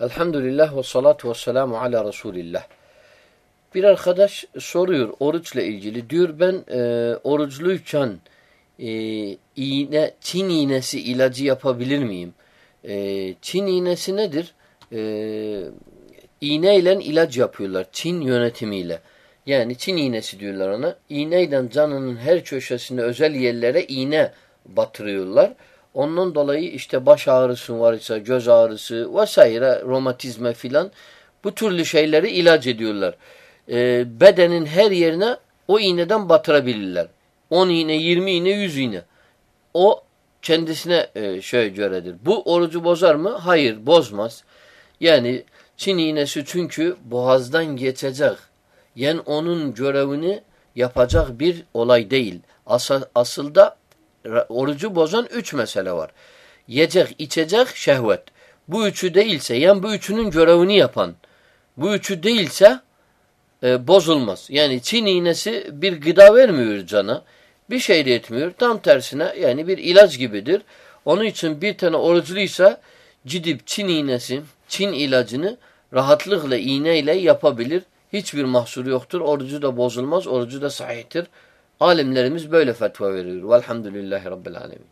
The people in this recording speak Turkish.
Elhamdülillah ve salatu ve selamu ala Resulillah. Bir arkadaş soruyor oruçla ilgili. Diyor ben e, oruçluyken e, iğne, Çin iğnesi ilacı yapabilir miyim? E, Çin iğnesi nedir? E, iğneyle ilaç yapıyorlar. Çin yönetimiyle. Yani Çin iğnesi diyorlar ona. İğneyle canının her köşesinde özel yerlere iğne batırıyorlar. Ondan dolayı işte baş ağrısı var ise göz ağrısı vesaire romatizme filan bu türlü şeyleri ilaç ediyorlar. Ee, bedenin her yerine o iğneden batırabilirler. 10 iğne, 20 iğne, 100 iğne. O kendisine e, şöyle göredir. Bu orucu bozar mı? Hayır, bozmaz. Yani Çin iğnesi çünkü boğazdan geçecek. Yani onun görevini yapacak bir olay değil. Asıl, asılda orucu bozan üç mesele var. Yiyecek, içecek, şehvet. Bu üçü değilse, yani bu üçünün görevini yapan, bu üçü değilse e, bozulmaz. Yani Çin iğnesi bir gıda vermiyor cana. Bir şey de etmiyor. Tam tersine yani bir ilaç gibidir. Onun için bir tane oruçluysa gidip Çin iğnesi, Çin ilacını rahatlıkla iğneyle yapabilir. Hiçbir mahsuru yoktur. Orucu da bozulmaz. Orucu da sahihtir. Alimlerimiz böyle fetva veriyor. Velhamdülillahi Rabbil Alemin.